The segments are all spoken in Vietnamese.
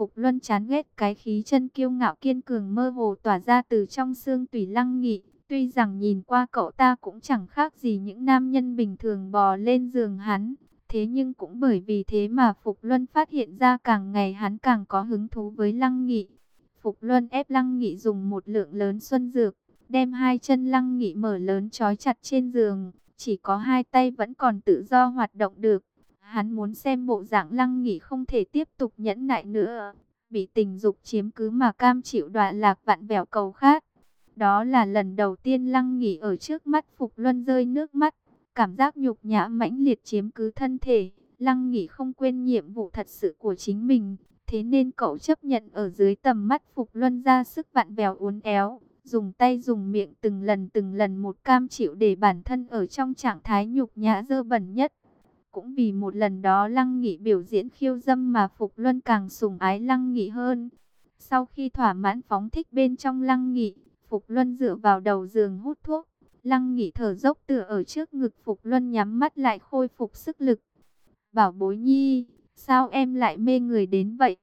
Phục Luân chán ghét cái khí chân kiêu ngạo kiên cường mơ hồ tỏa ra từ trong xương tủy lăng nghị. Tuy rằng nhìn qua cậu ta cũng chẳng khác gì những nam nhân bình thường bò lên giường hắn. Thế nhưng cũng bởi vì thế mà Phục Luân phát hiện ra càng ngày hắn càng có hứng thú với lăng nghị. Phục Luân ép lăng nghị dùng một lượng lớn xuân dược, đem hai chân lăng nghị mở lớn trói chặt trên giường. Chỉ có hai tay vẫn còn tự do hoạt động được. Hắn muốn xem bộ dạng lăng nghị không thể tiếp tục nhẫn nại nữa. Bị tình dục chiếm cứ mà cam chịu đoạn lạc vạn vẹo cầu khác. Đó là lần đầu tiên lăng nghỉ ở trước mắt Phục Luân rơi nước mắt. Cảm giác nhục nhã mãnh liệt chiếm cứ thân thể. Lăng nghỉ không quên nhiệm vụ thật sự của chính mình. Thế nên cậu chấp nhận ở dưới tầm mắt Phục Luân ra sức vạn vẹo uốn éo. Dùng tay dùng miệng từng lần từng lần một cam chịu để bản thân ở trong trạng thái nhục nhã dơ bẩn nhất. Cũng vì một lần đó Lăng Nghị biểu diễn khiêu dâm mà Phục Luân càng sủng ái Lăng Nghị hơn. Sau khi thỏa mãn phóng thích bên trong Lăng Nghị, Phục Luân dựa vào đầu giường hút thuốc. Lăng Nghị thở dốc tựa ở trước ngực Phục Luân nhắm mắt lại khôi phục sức lực. Bảo bối nhi, sao em lại mê người đến vậy?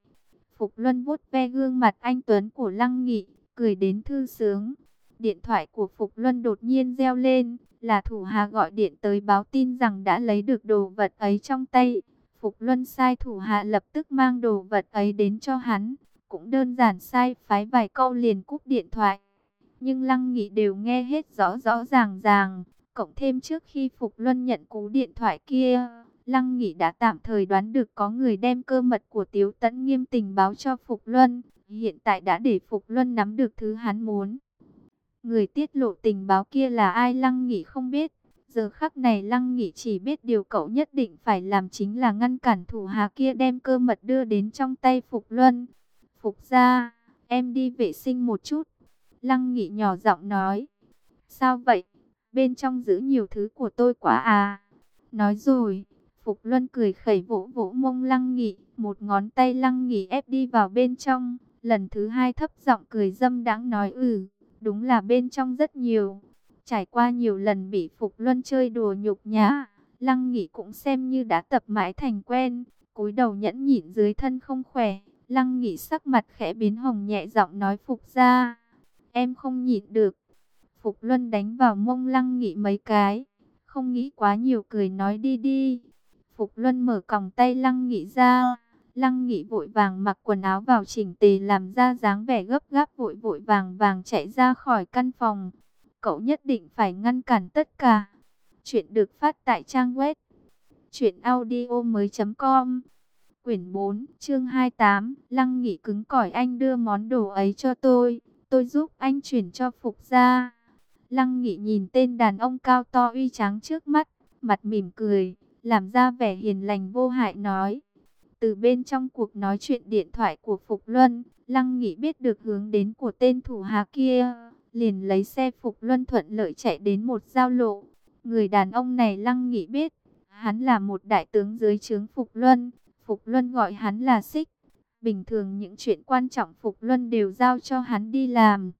Phục Luân vuốt ve gương mặt anh Tuấn của Lăng Nghị, cười đến thư sướng. Điện thoại của Phục Luân đột nhiên reo lên, là thủ hạ gọi điện tới báo tin rằng đã lấy được đồ vật ấy trong tay. Phục Luân sai thủ hạ lập tức mang đồ vật ấy đến cho hắn, cũng đơn giản sai phái vài câu liền cúp điện thoại. Nhưng Lăng Nghị đều nghe hết rõ rõ ràng ràng, cộng thêm trước khi Phục Luân nhận cú điện thoại kia, Lăng Nghị đã tạm thời đoán được có người đem cơ mật của Tiếu Tấn nghiêm tình báo cho Phục Luân, hiện tại đã để Phục Luân nắm được thứ hắn muốn. Người tiết lộ tình báo kia là ai Lăng Nghị không biết. Giờ khắc này Lăng Nghị chỉ biết điều cậu nhất định phải làm chính là ngăn cản thủ hà kia đem cơ mật đưa đến trong tay Phục Luân. Phục ra, em đi vệ sinh một chút. Lăng Nghị nhỏ giọng nói. Sao vậy? Bên trong giữ nhiều thứ của tôi quá à? Nói rồi, Phục Luân cười khẩy vỗ vỗ mông Lăng Nghị. Một ngón tay Lăng Nghị ép đi vào bên trong. Lần thứ hai thấp giọng cười dâm đáng nói ừ. Đúng là bên trong rất nhiều. Trải qua nhiều lần bị Phục Luân chơi đùa nhục nhã, Lăng Nghị cũng xem như đã tập mãi thành quen, cúi đầu nhẫn nhịn dưới thân không khỏe. Lăng Nghị sắc mặt khẽ biến hồng nhẹ giọng nói Phục ra, em không nhịn được. Phục Luân đánh vào mông Lăng Nghị mấy cái, không nghĩ quá nhiều cười nói đi đi. Phục Luân mở còng tay Lăng Nghị ra, Lăng Nghị vội vàng mặc quần áo vào chỉnh tề làm ra dáng vẻ gấp gáp vội vội vàng vàng chạy ra khỏi căn phòng. Cậu nhất định phải ngăn cản tất cả. Chuyện được phát tại trang web truyệnaudiomoi.com. Quyển 4, chương 28, Lăng Nghị cứng cỏi anh đưa món đồ ấy cho tôi, tôi giúp anh chuyển cho Phục gia. Lăng Nghị nhìn tên đàn ông cao to uy tráng trước mắt, mặt mỉm cười, làm ra vẻ hiền lành vô hại nói: từ bên trong cuộc nói chuyện điện thoại của Phục Luân, Lăng Nghị biết được hướng đến của tên thủ hạ kia, liền lấy xe Phục Luân thuận lợi chạy đến một giao lộ. Người đàn ông này Lăng Nghị biết, hắn là một đại tướng dưới trướng Phục Luân, Phục Luân gọi hắn là Xích. Bình thường những chuyện quan trọng Phục Luân đều giao cho hắn đi làm.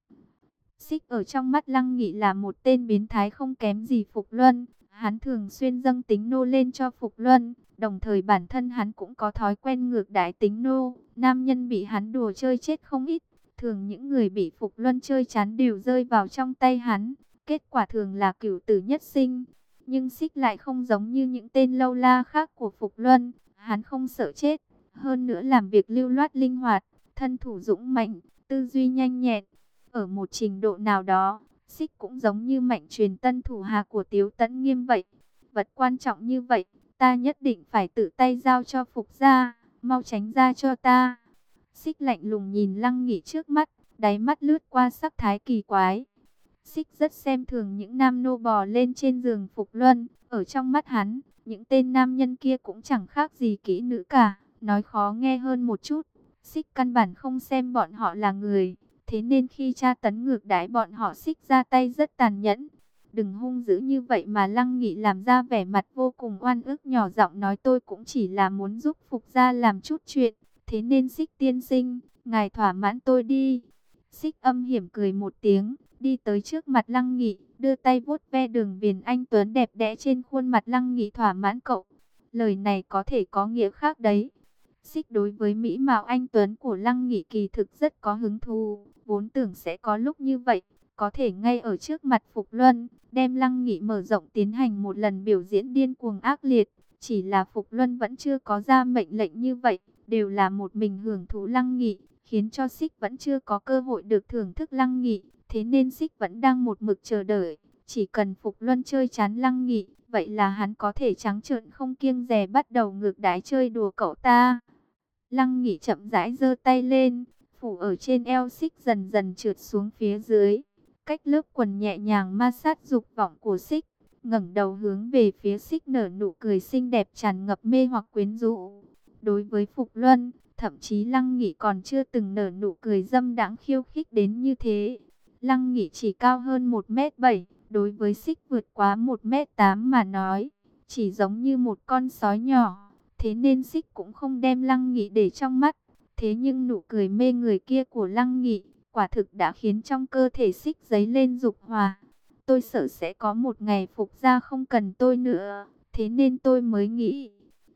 Xích ở trong mắt Lăng Nghị là một tên biến thái không kém gì Phục Luân, hắn thường xuyên dâng tính nô lên cho Phục Luân, Đồng thời bản thân hắn cũng có thói quen ngược đại tính nô, nam nhân bị hắn đùa chơi chết không ít. Thường những người bị Phục Luân chơi chán đều rơi vào trong tay hắn, kết quả thường là cửu tử nhất sinh. Nhưng xích lại không giống như những tên lâu la khác của Phục Luân, hắn không sợ chết, hơn nữa làm việc lưu loát linh hoạt, thân thủ dũng mạnh, tư duy nhanh nhẹn. Ở một trình độ nào đó, xích cũng giống như mạnh truyền tân thủ hà của Tiếu Tấn Nghiêm vậy. Vật quan trọng như vậy, ta nhất định phải tự tay giao cho Phục gia, mau tránh ra cho ta. Xích lạnh lùng nhìn Lăng nghỉ trước mắt, đáy mắt lướt qua sắc thái kỳ quái. Xích rất xem thường những nam nô bò lên trên giường Phục Luân, ở trong mắt hắn, những tên nam nhân kia cũng chẳng khác gì kỹ nữ cả, nói khó nghe hơn một chút. Xích căn bản không xem bọn họ là người, thế nên khi tra tấn ngược đãi bọn họ xích ra tay rất tàn nhẫn. Đừng hung dữ như vậy mà Lăng Nghị làm ra vẻ mặt vô cùng oan ức nhỏ giọng nói tôi cũng chỉ là muốn giúp Phục gia làm chút chuyện. Thế nên xích tiên sinh, ngài thỏa mãn tôi đi. Xích âm hiểm cười một tiếng, đi tới trước mặt Lăng Nghị, đưa tay vuốt ve đường viền anh Tuấn đẹp đẽ trên khuôn mặt Lăng Nghị thỏa mãn cậu. Lời này có thể có nghĩa khác đấy. Xích đối với Mỹ Mạo Anh Tuấn của Lăng Nghị kỳ thực rất có hứng thú, vốn tưởng sẽ có lúc như vậy, có thể ngay ở trước mặt Phục Luân, đem Lăng Nghị mở rộng tiến hành một lần biểu diễn điên cuồng ác liệt, chỉ là Phục Luân vẫn chưa có ra mệnh lệnh như vậy, đều là một mình hưởng thụ Lăng Nghị, khiến cho Xích vẫn chưa có cơ hội được thưởng thức Lăng Nghị, thế nên Xích vẫn đang một mực chờ đợi, chỉ cần Phục Luân chơi chán Lăng Nghị, vậy là hắn có thể trắng trợn không kiêng dè bắt đầu ngược đái chơi đùa cậu ta. Lăng Nghị chậm rãi giơ tay lên, phủ ở trên eo Xích dần dần trượt xuống phía dưới, cách lớp quần nhẹ nhàng ma sát dục vọng của Xích ngẩng đầu hướng về phía xích nở nụ cười xinh đẹp tràn ngập mê hoặc quyến rũ. Đối với Phục Luân, thậm chí Lăng Nghị còn chưa từng nở nụ cười dâm đãng khiêu khích đến như thế. Lăng Nghị chỉ cao hơn 1m7, đối với xích vượt quá 1m8 mà nói, chỉ giống như một con sói nhỏ. Thế nên xích cũng không đem Lăng Nghị để trong mắt. Thế nhưng nụ cười mê người kia của Lăng Nghị, quả thực đã khiến trong cơ thể xích giấy lên dục hòa. Tôi sợ sẽ có một ngày phục ra không cần tôi nữa, thế nên tôi mới nghĩ.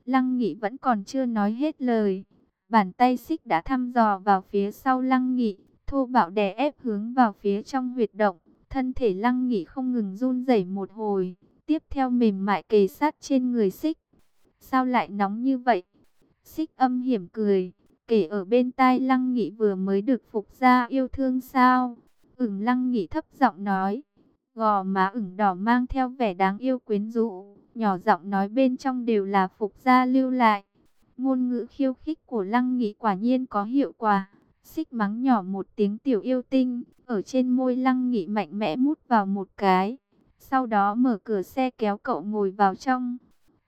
Lăng Nghị vẫn còn chưa nói hết lời. Bàn tay xích đã thăm dò vào phía sau Lăng Nghị, thô bạo đè ép hướng vào phía trong huyệt động. Thân thể Lăng Nghị không ngừng run rẩy một hồi, tiếp theo mềm mại kề sát trên người xích. Sao lại nóng như vậy? Xích âm hiểm cười, kể ở bên tai Lăng Nghị vừa mới được phục ra yêu thương sao? Ửng Lăng Nghị thấp giọng nói gò má ửng đỏ mang theo vẻ đáng yêu quyến rũ, nhỏ giọng nói bên trong đều là phục gia lưu lại. Ngôn ngữ khiêu khích của Lăng Nghị quả nhiên có hiệu quả. Xích mắng nhỏ một tiếng tiểu yêu tinh, ở trên môi Lăng Nghị mạnh mẽ mút vào một cái. Sau đó mở cửa xe kéo cậu ngồi vào trong.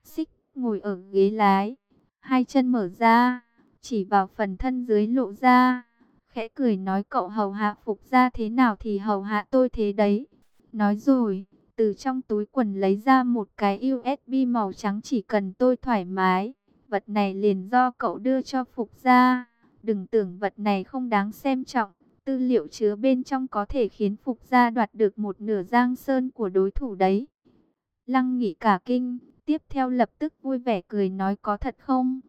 Xích ngồi ở ghế lái, hai chân mở ra, chỉ vào phần thân dưới lộ ra. Khẽ cười nói cậu hầu hạ phục gia thế nào thì hầu hạ tôi thế đấy. Nói rồi, từ trong túi quần lấy ra một cái USB màu trắng chỉ cần tôi thoải mái. Vật này liền do cậu đưa cho Phục gia. Đừng tưởng vật này không đáng xem trọng. Tư liệu chứa bên trong có thể khiến Phục gia đoạt được một nửa giang sơn của đối thủ đấy. Lăng nghỉ cả kinh, tiếp theo lập tức vui vẻ cười nói có thật không?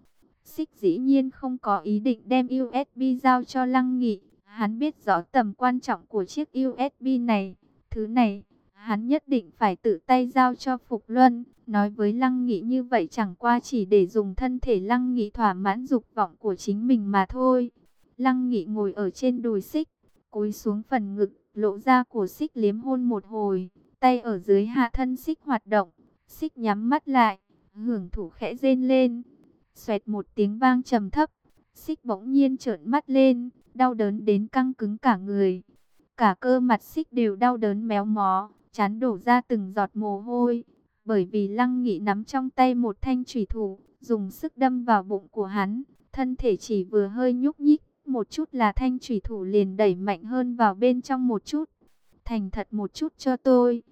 Xích dĩ nhiên không có ý định đem USB giao cho Lăng Nghị. Hắn biết rõ tầm quan trọng của chiếc USB này. Thứ này, hắn nhất định phải tự tay giao cho Phục Luân. Nói với Lăng Nghị như vậy chẳng qua chỉ để dùng thân thể Lăng Nghị thỏa mãn dục vọng của chính mình mà thôi. Lăng Nghị ngồi ở trên đùi xích, cúi xuống phần ngực, lộ ra của xích liếm hôn một hồi. Tay ở dưới hạ thân xích hoạt động, xích nhắm mắt lại, hưởng thủ khẽ rên lên. Xoẹt một tiếng vang trầm thấp, xích bỗng nhiên trợn mắt lên, đau đớn đến căng cứng cả người. Cả cơ mặt xích đều đau đớn méo mó, chán đổ ra từng giọt mồ hôi. Bởi vì lăng nghị nắm trong tay một thanh thủy thủ, dùng sức đâm vào bụng của hắn. Thân thể chỉ vừa hơi nhúc nhích, một chút là thanh thủy thủ liền đẩy mạnh hơn vào bên trong một chút. Thành thật một chút cho tôi.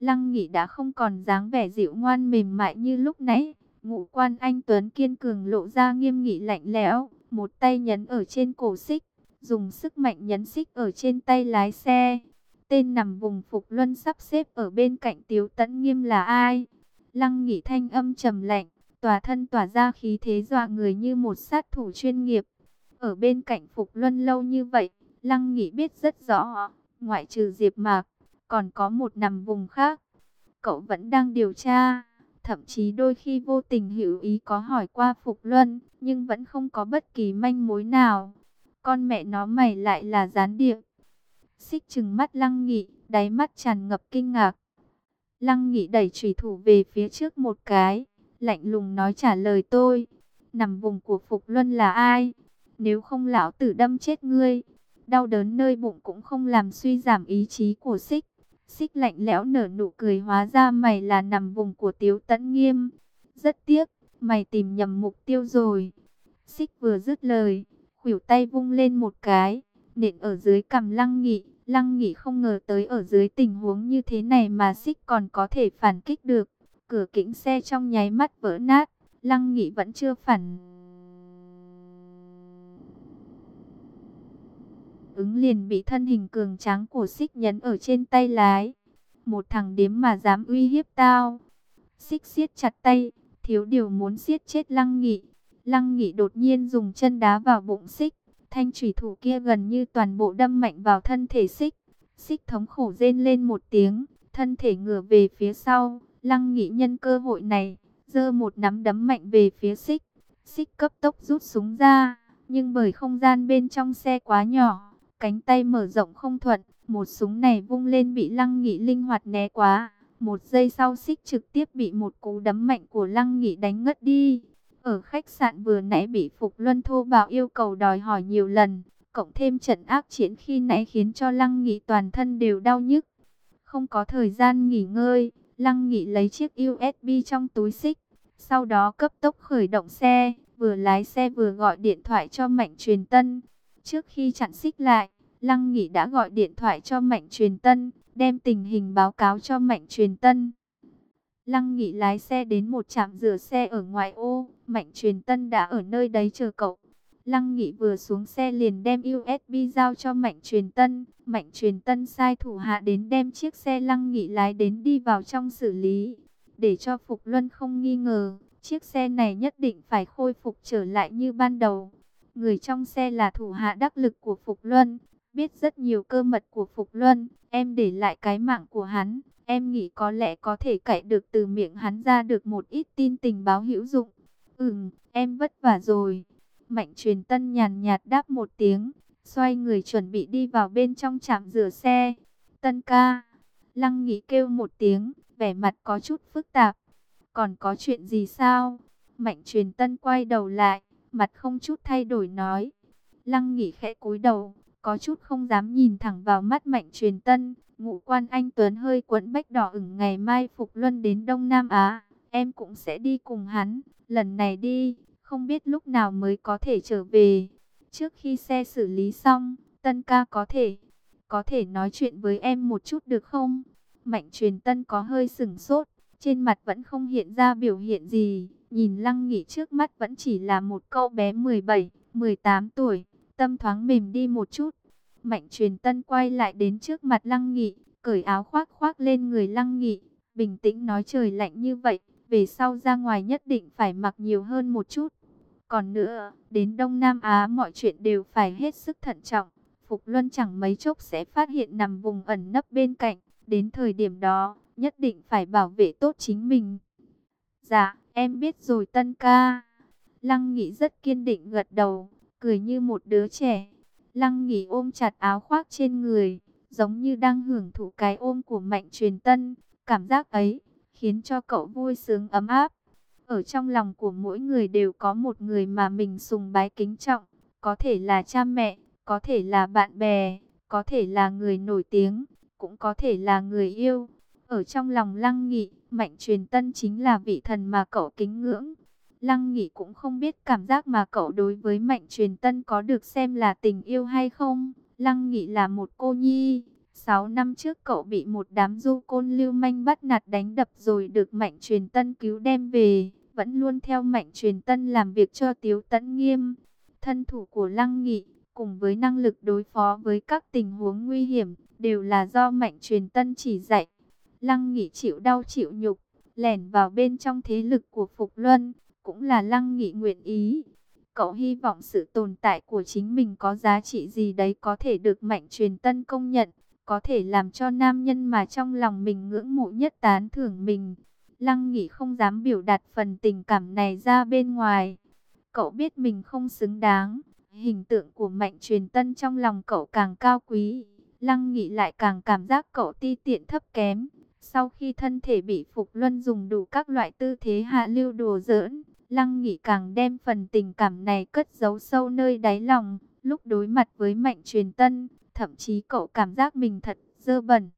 Lăng nghị đã không còn dáng vẻ dịu ngoan mềm mại như lúc nãy. Ngụ quan anh Tuấn kiên cường lộ ra nghiêm nghị lạnh lẽo, một tay nhấn ở trên cổ xích dùng sức mạnh nhấn xích ở trên tay lái xe. Tên nằm vùng Phục Luân sắp xếp ở bên cạnh Tiếu Tấn Nghiêm là ai? Lăng nghỉ thanh âm trầm lạnh, tỏa thân tỏa ra khí thế dọa người như một sát thủ chuyên nghiệp. Ở bên cạnh Phục Luân lâu như vậy, Lăng nghỉ biết rất rõ, ngoại trừ Diệp Mạc, còn có một nằm vùng khác. Cậu vẫn đang điều tra, thậm chí đôi khi vô tình hữu ý có hỏi qua Phục Luân, nhưng vẫn không có bất kỳ manh mối nào. Con mẹ nó mày lại là gián điệp. Xích chừng mắt lăng nghị, đáy mắt tràn ngập kinh ngạc. Lăng nghị đẩy trùy thủ về phía trước một cái, lạnh lùng nói trả lời tôi. Nằm vùng của Phục Luân là ai? Nếu không lão tử đâm chết ngươi. Đau đớn nơi bụng cũng không làm suy giảm ý chí của xích. Xích lạnh lẽo nở nụ cười hóa ra mày là nằm vùng của Tiếu Tấn Nghiêm. Rất tiếc, mày tìm nhầm mục tiêu rồi. Xích vừa dứt lời, khuỷu tay vung lên một cái, nện ở dưới cằm Lăng Nghị. Lăng Nghị không ngờ tới ở dưới tình huống như thế này mà xích còn có thể phản kích được. Cửa kính xe trong nháy mắt vỡ nát, Lăng Nghị vẫn chưa phản. Ứng liền bị thân hình cường tráng của xích nhấn ở trên tay lái. Một thằng điếm mà dám uy hiếp tao. Xích siết chặt tay, thiếu điều muốn siết chết Lăng Nghị. Lăng Nghị đột nhiên dùng chân đá vào bụng xích. Thanh thủy thủ kia gần như toàn bộ đâm mạnh vào thân thể xích. Xích thống khổ rên lên một tiếng, thân thể ngửa về phía sau. Lăng Nghị nhân cơ hội này, giơ một nắm đấm mạnh về phía xích. Xích cấp tốc rút súng ra, nhưng bởi không gian bên trong xe quá nhỏ, cánh tay mở rộng không thuận, một súng này vung lên bị Lăng Nghị linh hoạt né quá. Một giây sau xích trực tiếp bị một cú đấm mạnh của Lăng Nghị đánh ngất đi. Ở khách sạn vừa nãy bị Phục Luân thô bạo yêu cầu đòi hỏi nhiều lần, cộng thêm trận ác chiến khi nãy khiến cho Lăng Nghị toàn thân đều đau nhức. Không có thời gian nghỉ ngơi, Lăng Nghị lấy chiếc USB trong túi xích, sau đó cấp tốc khởi động xe, vừa lái xe vừa gọi điện thoại cho Mạnh Truyền Tân. Trước khi chặn xích lại, Lăng Nghị đã gọi điện thoại cho Mạnh Truyền Tân, đem tình hình báo cáo cho Mạnh Truyền Tân. Lăng Nghị lái xe đến một trạm rửa xe ở ngoài ô, Mạnh Truyền Tân đã ở nơi đấy chờ cậu. Lăng Nghị vừa xuống xe liền đem USB giao cho Mạnh Truyền Tân. Mạnh Truyền Tân sai thủ hạ đến đem chiếc xe Lăng Nghị lái đến đi vào trong xử lý. Để cho Phục Luân không nghi ngờ, chiếc xe này nhất định phải khôi phục trở lại như ban đầu. Người trong xe là thủ hạ đắc lực của Phục Luân, biết rất nhiều cơ mật của Phục Luân. Em để lại cái mạng của hắn, em nghĩ có lẽ có thể cậy được từ miệng hắn ra được một ít tin tình báo hữu dụng. Ừm, em vất vả rồi. Mạnh truyền tân nhàn nhạt đáp một tiếng, xoay người chuẩn bị đi vào bên trong trạm rửa xe. Tân ca, lăng nghĩ kêu một tiếng, vẻ mặt có chút phức tạp. Còn có chuyện gì sao? Mạnh truyền tân quay đầu lại, mặt không chút thay đổi nói. Lăng nghĩ khẽ cúi đầu, có chút không dám nhìn thẳng vào mắt mạnh truyền tân. Ngụ quan anh Tuấn hơi quấn bách đỏ ửng ngày mai Phục Luân đến Đông Nam Á, em cũng sẽ đi cùng hắn, lần này đi, không biết lúc nào mới có thể trở về. Trước khi xe xử lý xong, Tân ca có thể, có thể nói chuyện với em một chút được không? Mạnh truyền Tân có hơi sừng sốt, trên mặt vẫn không hiện ra biểu hiện gì, nhìn Lăng Nghị trước mắt vẫn chỉ là một cậu bé 17, 18 tuổi, tâm thoáng mềm đi một chút. Mạnh truyền Tân quay lại đến trước mặt Lăng Nghị, cởi áo khoác khoác lên người Lăng Nghị, bình tĩnh nói trời lạnh như vậy, về sau ra ngoài nhất định phải mặc nhiều hơn một chút. Còn nữa, đến Đông Nam Á mọi chuyện đều phải hết sức thận trọng. Phục Luân chẳng mấy chốc sẽ phát hiện nằm vùng ẩn nấp bên cạnh. Đến thời điểm đó, nhất định phải bảo vệ tốt chính mình. Dạ, em biết rồi Tân ca. Lăng Nghị rất kiên định gật đầu, cười như một đứa trẻ. Lăng Nghị ôm chặt áo khoác trên người, giống như đang hưởng thụ cái ôm của Mạnh Truyền Tân. Cảm giác ấy, khiến cho cậu vui sướng ấm áp. Ở trong lòng của mỗi người đều có một người mà mình sùng bái kính trọng, có thể là cha mẹ, có thể là bạn bè, có thể là người nổi tiếng, cũng có thể là người yêu. Ở trong lòng Lăng Nghị, Mạnh Truyền Tân chính là vị thần mà cậu kính ngưỡng. Lăng Nghị cũng không biết cảm giác mà cậu đối với Mạnh Truyền Tân có được xem là tình yêu hay không. Lăng Nghị là một cô nhi, 6 năm trước cậu bị một đám du côn lưu manh bắt nạt đánh đập rồi được Mạnh Truyền Tân cứu đem về, vẫn luôn theo Mạnh Truyền Tân làm việc cho Tiếu Tấn Nghiêm. Thân thủ của Lăng Nghị, cùng với năng lực đối phó với các tình huống nguy hiểm, đều là do Mạnh Truyền Tân chỉ dạy. Lăng Nghị chịu đau chịu nhục, lẻn vào bên trong thế lực của Phục Luân, cũng là Lăng Nghị nguyện ý. Cậu hy vọng sự tồn tại của chính mình có giá trị gì đấy có thể được Mạnh Truyền Tân công nhận có thể làm cho nam nhân mà trong lòng mình ngưỡng mộ nhất tán thưởng mình. Lăng Nghị không dám biểu đạt phần tình cảm này ra bên ngoài. Cậu biết mình không xứng đáng. Hình tượng của Mạnh Truyền Tân trong lòng cậu càng cao quý. Lăng Nghị lại càng cảm giác cậu ti tiện thấp kém. Sau khi thân thể bị Phục Luân dùng đủ các loại tư thế hạ lưu đùa giỡn, Lăng Nghị càng đem phần tình cảm này cất giấu sâu nơi đáy lòng. Lúc đối mặt với Mạnh Truyền Tân, Thậm chí cậu cảm giác mình thật dơ bẩn.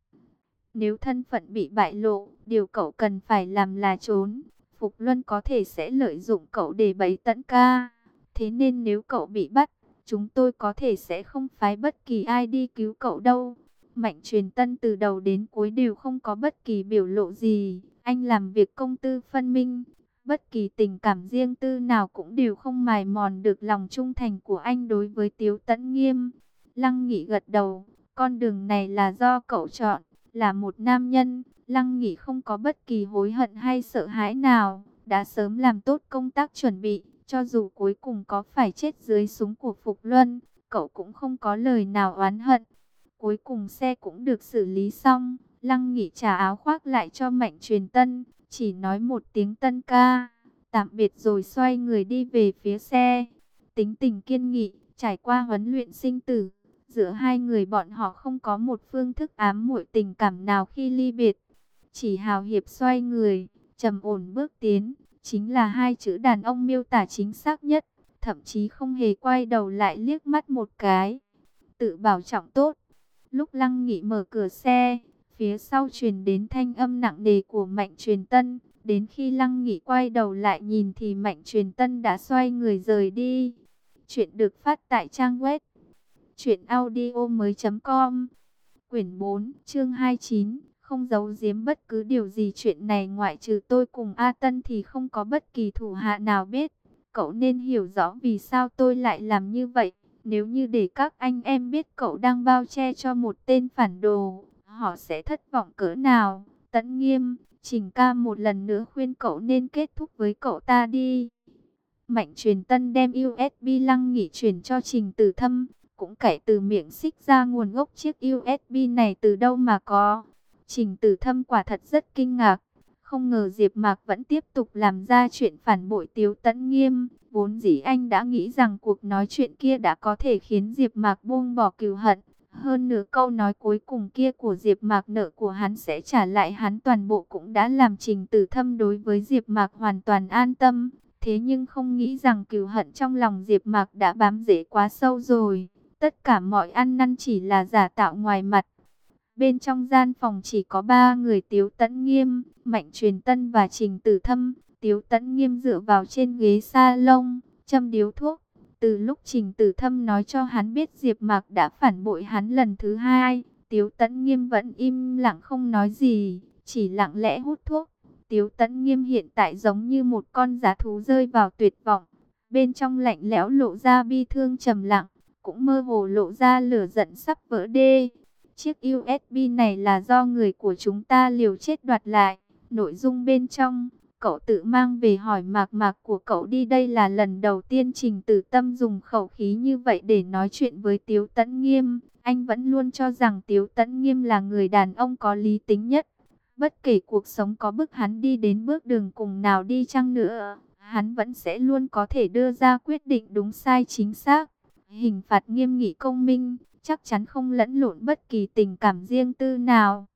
Nếu thân phận bị bại lộ, điều cậu cần phải làm là trốn. Phục Luân có thể sẽ lợi dụng cậu để bẫy tận ca. Thế nên nếu cậu bị bắt, chúng tôi có thể sẽ không phái bất kỳ ai đi cứu cậu đâu. Mạnh truyền tân từ đầu đến cuối đều không có bất kỳ biểu lộ gì. Anh làm việc công tư phân minh. Bất kỳ tình cảm riêng tư nào cũng đều không mài mòn được lòng trung thành của anh đối với Tiếu Tấn Nghiêm. Lăng Nghị gật đầu, con đường này là do cậu chọn, là một nam nhân, Lăng Nghị không có bất kỳ hối hận hay sợ hãi nào, đã sớm làm tốt công tác chuẩn bị, Cho dù cuối cùng có phải chết dưới súng của Phục Luân, cậu cũng không có lời nào oán hận. Cuối cùng xe cũng được xử lý xong, Lăng Nghị trả áo khoác lại cho Mạnh Truyền Tân, chỉ nói một tiếng tân ca, tạm biệt rồi xoay người đi về phía xe. Tính tình kiên nghị, trải qua huấn luyện sinh tử, giữa hai người bọn họ không có một phương thức ám muội tình cảm nào khi ly biệt. Chỉ hào hiệp xoay người, trầm ổn bước tiến, chính là hai chữ đàn ông miêu tả chính xác nhất, thậm chí không hề quay đầu lại liếc mắt một cái. Tự bảo trọng tốt. Lúc Lăng Nghị mở cửa xe, phía sau truyền đến thanh âm nặng nề của Mạnh Truyền Tân. Đến khi Lăng Nghị quay đầu lại nhìn thì Mạnh Truyền Tân đã xoay người rời đi. Chuyện được phát tại trang web truyệnaudiomoi.com. Quyển 4, chương 29, không giấu giếm bất cứ điều gì chuyện này ngoại trừ tôi cùng A Tân thì không có bất kỳ thủ hạ nào biết. Cậu nên hiểu rõ vì sao tôi lại làm như vậy. Nếu như để các anh em biết cậu đang bao che cho một tên phản đồ, họ sẽ thất vọng cỡ nào. Tấn nghiêm, Trình ca một lần nữa khuyên cậu nên kết thúc với cậu ta đi. Mạnh truyền tân đem USB lăng nghỉ truyền cho Trình Tử Thâm, cũng cải từ miệng xích ra nguồn gốc chiếc USB này từ đâu mà có. Trình Tử Thâm quả thật rất kinh ngạc, không ngờ Diệp Mạc vẫn tiếp tục làm ra chuyện phản bội Tiếu Tấn Nghiêm, vốn dĩ anh đã nghĩ rằng cuộc nói chuyện kia đã có thể khiến Diệp Mạc buông bỏ cừu hận, hơn nữa câu nói cuối cùng kia của Diệp Mạc nợ của hắn sẽ trả lại hắn toàn bộ cũng đã làm Trình Tử Thâm đối với Diệp Mạc hoàn toàn an tâm, thế nhưng không nghĩ rằng cừu hận trong lòng Diệp Mạc đã bám rễ quá sâu rồi, tất cả mọi ăn năn chỉ là giả tạo ngoài mặt. Bên trong gian phòng chỉ có ba người Tiếu Tấn Nghiêm, Mạnh Truyền Tân và Trình Tử Thâm. Tiếu Tấn Nghiêm dựa vào trên ghế salon, châm điếu thuốc. Từ lúc Trình Tử Thâm nói cho hắn biết Diệp Mạc đã phản bội hắn lần thứ hai, Tiếu Tấn Nghiêm vẫn im lặng không nói gì, chỉ lặng lẽ hút thuốc. Tiếu Tấn Nghiêm hiện tại giống như một con giá thú rơi vào tuyệt vọng, bên trong lạnh lẽo lộ ra bi thương trầm lặng, cũng mơ hồ lộ ra lửa giận sắp vỡ đê. Chiếc USB này là do người của chúng ta liều chết đoạt lại. Nội dung bên trong, cậu tự mang về hỏi mạc mạc của cậu đi đây là lần đầu tiên Trình Tử Tâm dùng khẩu khí như vậy để nói chuyện với Tiếu Tấn Nghiêm. Anh vẫn luôn cho rằng Tiếu Tấn Nghiêm là người đàn ông có lý tính nhất. Bất kể cuộc sống có bức hắn đi đến bước đường cùng nào đi chăng nữa, hắn vẫn sẽ luôn có thể đưa ra quyết định đúng sai chính xác. Hình phạt nghiêm nghị công minh, chắc chắn không lẫn lộn bất kỳ tình cảm riêng tư nào.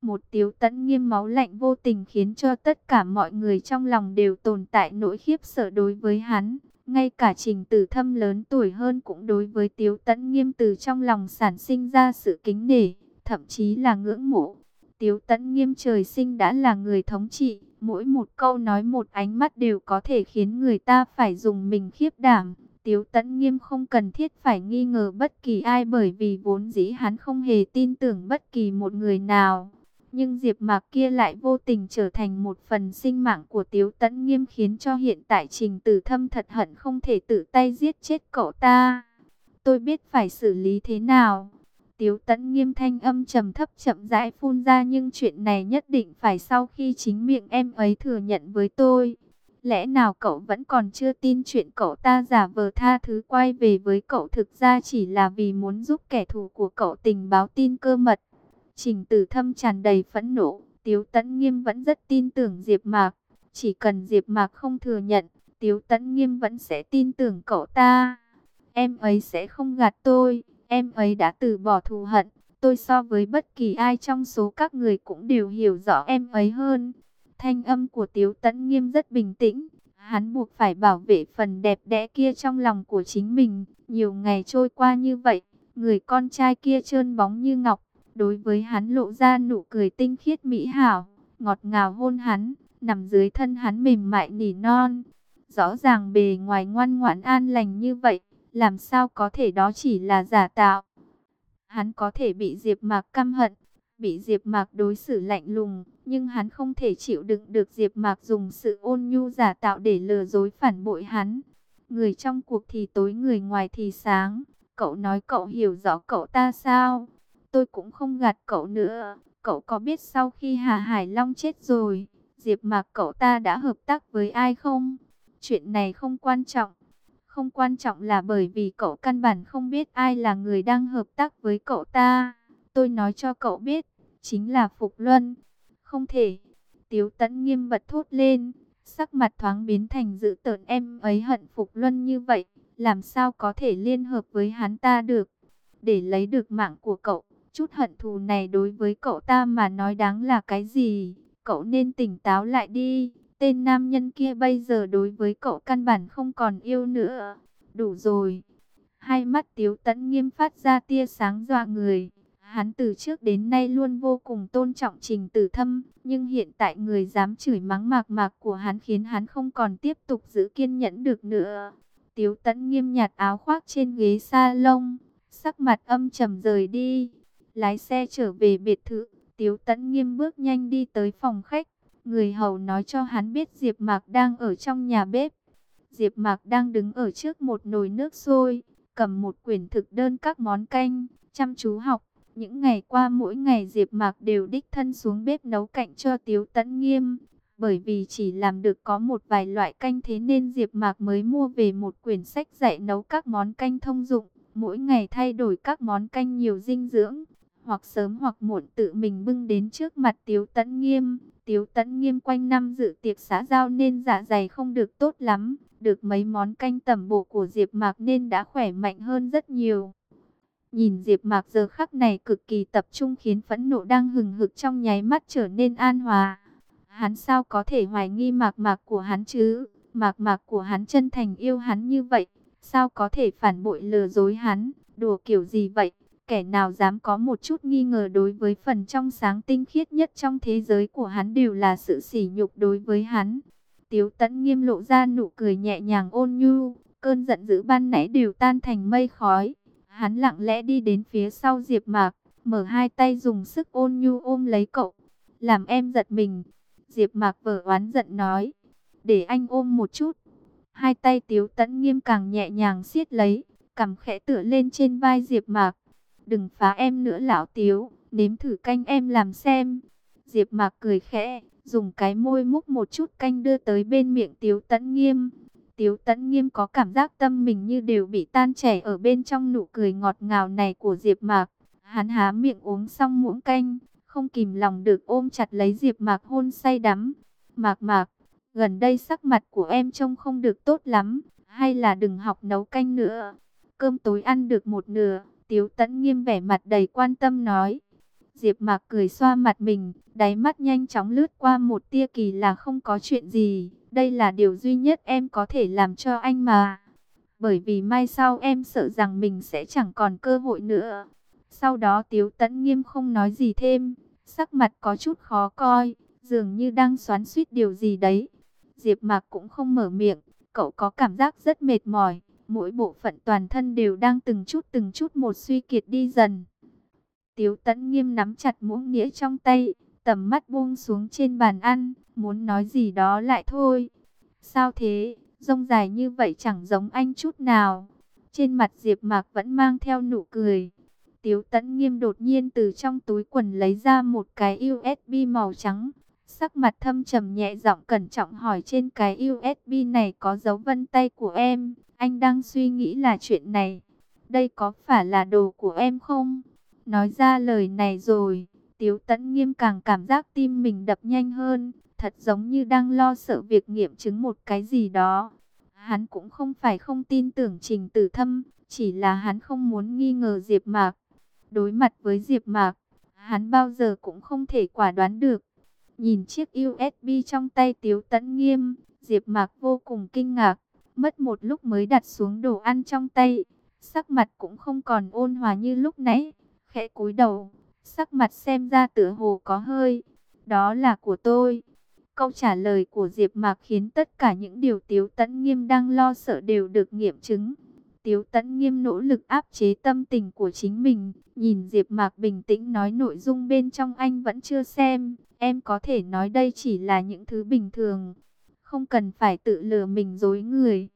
Một tiếu tẫn nghiêm máu lạnh vô tình khiến cho tất cả mọi người trong lòng đều tồn tại nỗi khiếp sợ đối với hắn. Ngay cả trình tử thâm lớn tuổi hơn cũng đối với tiếu tẫn nghiêm từ trong lòng sản sinh ra sự kính nể, thậm chí là ngưỡng mộ. Tiếu tẫn nghiêm trời sinh đã là người thống trị, mỗi một câu nói một ánh mắt đều có thể khiến người ta phải dùng mình khiếp đảm. Tiếu Tấn Nghiêm không cần thiết phải nghi ngờ bất kỳ ai bởi vì vốn dĩ hắn không hề tin tưởng bất kỳ một người nào. Nhưng Diệp Mạc kia lại vô tình trở thành một phần sinh mạng của Tiếu Tấn Nghiêm khiến cho hiện tại Trình Tử Thâm thật hận không thể tự tay giết chết cậu ta. Tôi biết phải xử lý thế nào. Tiếu Tấn Nghiêm thanh âm trầm thấp chậm rãi phun ra nhưng chuyện này nhất định phải sau khi chính miệng em ấy thừa nhận với tôi. Lẽ nào cậu vẫn còn chưa tin chuyện cậu ta giả vờ tha thứ quay về với cậu thực ra chỉ là vì muốn giúp kẻ thù của cậu tình báo tin cơ mật. Trình tử thâm tràn đầy phẫn nộ, Tiếu Tấn Nghiêm vẫn rất tin tưởng Diệp Mạc. Chỉ cần Diệp Mạc không thừa nhận, Tiếu Tấn Nghiêm vẫn sẽ tin tưởng cậu ta. Em ấy sẽ không gạt tôi, em ấy đã từ bỏ thù hận. Tôi so với bất kỳ ai trong số các người cũng đều hiểu rõ em ấy hơn. Thanh âm của Tiếu Tấn Nghiêm rất bình tĩnh. Hắn buộc phải bảo vệ phần đẹp đẽ kia trong lòng của chính mình. Nhiều ngày trôi qua như vậy, người con trai kia trơn bóng như ngọc. Đối với hắn lộ ra nụ cười tinh khiết mỹ hảo, ngọt ngào hôn hắn, nằm dưới thân hắn mềm mại nỉ non. Rõ ràng bề ngoài ngoan ngoãn an lành như vậy, làm sao có thể đó chỉ là giả tạo. Hắn có thể bị Diệp Mạc căm hận, bị Diệp Mạc đối xử lạnh lùng, nhưng hắn không thể chịu đựng được Diệp Mạc dùng sự ôn nhu giả tạo để lừa dối phản bội hắn. Người trong cuộc thì tối người ngoài thì sáng, cậu nói cậu hiểu rõ cậu ta sao? Tôi cũng không gạt cậu nữa, cậu có biết sau khi Hà Hải Long chết rồi, Diệp Mạc cậu ta đã hợp tác với ai không? Chuyện này không quan trọng. Không quan trọng là bởi vì cậu căn bản không biết ai là người đang hợp tác với cậu ta. Tôi nói cho cậu biết, chính là Phục Luân. Không thể. Tiếu tẫn nghiêm bật thốt lên, sắc mặt thoáng biến thành dữ tợn em ấy hận Phục Luân như vậy. Làm sao có thể liên hợp với hắn ta được? Để lấy được mạng của cậu, chút hận thù này đối với cậu ta mà nói đáng là cái gì? Cậu nên tỉnh táo lại đi. Tên nam nhân kia bây giờ đối với cậu căn bản không còn yêu nữa. Đủ rồi. Hai mắt tiếu tẫn nghiêm phát ra tia sáng dọa người. Hắn từ trước đến nay luôn vô cùng tôn trọng trình tử thâm. Nhưng hiện tại người dám chửi mắng mạc mạc của hắn khiến hắn không còn tiếp tục giữ kiên nhẫn được nữa. Tiếu tẫn nghiêm nhạt áo khoác trên ghế sa lông Sắc mặt âm trầm rời đi. Lái xe trở về biệt thự. Tiếu tẫn nghiêm bước nhanh đi tới phòng khách. Người hầu nói cho hắn biết Diệp Mạc đang ở trong nhà bếp. Diệp Mạc đang đứng ở trước một nồi nước sôi, cầm một quyển thực đơn các món canh, chăm chú học. Những ngày qua mỗi ngày Diệp Mạc đều đích thân xuống bếp nấu cạnh cho Tiếu Tấn Nghiêm, bởi vì chỉ làm được có một vài loại canh thế nên Diệp Mạc mới mua về một quyển sách dạy nấu các món canh thông dụng, mỗi ngày thay đổi các món canh nhiều dinh dưỡng, hoặc sớm hoặc muộn tự mình bưng đến trước mặt Tiếu Tấn Nghiêm. Tiếu Tấn Nghiêm quanh năm dự tiệc xã giao nên dạ dày không được tốt lắm, được mấy món canh tẩm bổ của Diệp Mạc nên đã khỏe mạnh hơn rất nhiều. Nhìn Diệp Mạc giờ khắc này cực kỳ tập trung khiến phẫn nộ đang hừng hực trong nháy mắt trở nên an hòa. Hắn sao có thể hoài nghi Mạc Mạc của hắn chứ? Mạc Mạc của hắn chân thành yêu hắn như vậy, sao có thể phản bội lừa dối hắn, đùa kiểu gì vậy? Kẻ nào dám có một chút nghi ngờ đối với phần trong sáng tinh khiết nhất trong thế giới của hắn đều là sự sỉ nhục đối với hắn. Tiếu tẫn nghiêm lộ ra nụ cười nhẹ nhàng ôn nhu, cơn giận dữ ban nãy đều tan thành mây khói. Hắn lặng lẽ đi đến phía sau Diệp Mạc, mở hai tay dùng sức ôn nhu ôm lấy cậu, làm em giật mình. Diệp Mạc vờ oán giận nói, để anh ôm một chút. Hai tay Tiếu Tẫn nghiêm càng nhẹ nhàng siết lấy, cằm khẽ tựa lên trên vai Diệp Mạc. Đừng phá em nữa lão tiếu, nếm thử canh em làm xem. Diệp mạc cười khẽ, dùng cái môi múc một chút canh đưa tới bên miệng tiếu tẫn nghiêm. Tiếu tẫn nghiêm có cảm giác tâm mình như đều bị tan chảy ở bên trong nụ cười ngọt ngào này của Diệp mạc. Hắn há miệng uống xong muỗng canh, không kìm lòng được ôm chặt lấy Diệp mạc hôn say đắm. Mạc mạc, gần đây sắc mặt của em trông không được tốt lắm, hay là đừng học nấu canh nữa. Cơm tối ăn được một nửa, Tiếu tẫn nghiêm vẻ mặt đầy quan tâm nói. Diệp Mạc cười xoa mặt mình, đáy mắt nhanh chóng lướt qua một tia kỳ là không có chuyện gì. Đây là điều duy nhất em có thể làm cho anh mà. Bởi vì mai sau em sợ rằng mình sẽ chẳng còn cơ hội nữa. Sau đó Tiếu tấn Nghiêm không nói gì thêm, sắc mặt có chút khó coi, dường như đang xoắn suýt điều gì đấy. Diệp Mạc cũng không mở miệng, cậu có cảm giác rất mệt mỏi, mỗi bộ phận toàn thân đều đang từng chút từng chút một suy kiệt đi dần. Tiếu tấn nghiêm nắm chặt muỗng nĩa trong tay, tầm mắt buông xuống trên bàn ăn, muốn nói gì đó lại thôi. Sao thế, rông dài như vậy chẳng giống anh chút nào. Trên mặt Diệp Mạc vẫn mang theo nụ cười. Tiếu tẫn nghiêm đột nhiên từ trong túi quần lấy ra một cái USB màu trắng. Sắc mặt thâm trầm nhẹ giọng cẩn trọng hỏi trên cái USB này có dấu vân tay của em. Anh đang suy nghĩ là chuyện này. Đây có phải là đồ của em không? Nói ra lời này rồi, Tiếu Tấn Nghiêm càng cảm giác tim mình đập nhanh hơn, thật giống như đang lo sợ việc nghiệm chứng một cái gì đó. Hắn cũng không phải không tin tưởng Trình Tử Thâm, chỉ là hắn không muốn nghi ngờ Diệp Mạc. Đối mặt với Diệp Mạc, hắn bao giờ cũng không thể quả đoán được. Nhìn chiếc USB trong tay Tiếu Tấn Nghiêm, Diệp Mạc vô cùng kinh ngạc mất một lúc mới đặt xuống đồ ăn trong tay. Sắc mặt cũng không còn ôn hòa như lúc nãy, khẽ cúi đầu, sắc mặt xem ra tựa hồ có hơi. Đó là của tôi. Câu trả lời của Diệp Mạc khiến tất cả những điều Tiếu Tấn Nghiêm đang lo sợ đều được nghiệm chứng. Tiếu Tấn Nghiêm nỗ lực áp chế tâm tình của chính mình, nhìn Diệp Mạc bình tĩnh nói nội dung bên trong anh vẫn chưa xem, em có thể nói đây chỉ là những thứ bình thường, không cần phải tự lừa mình dối người.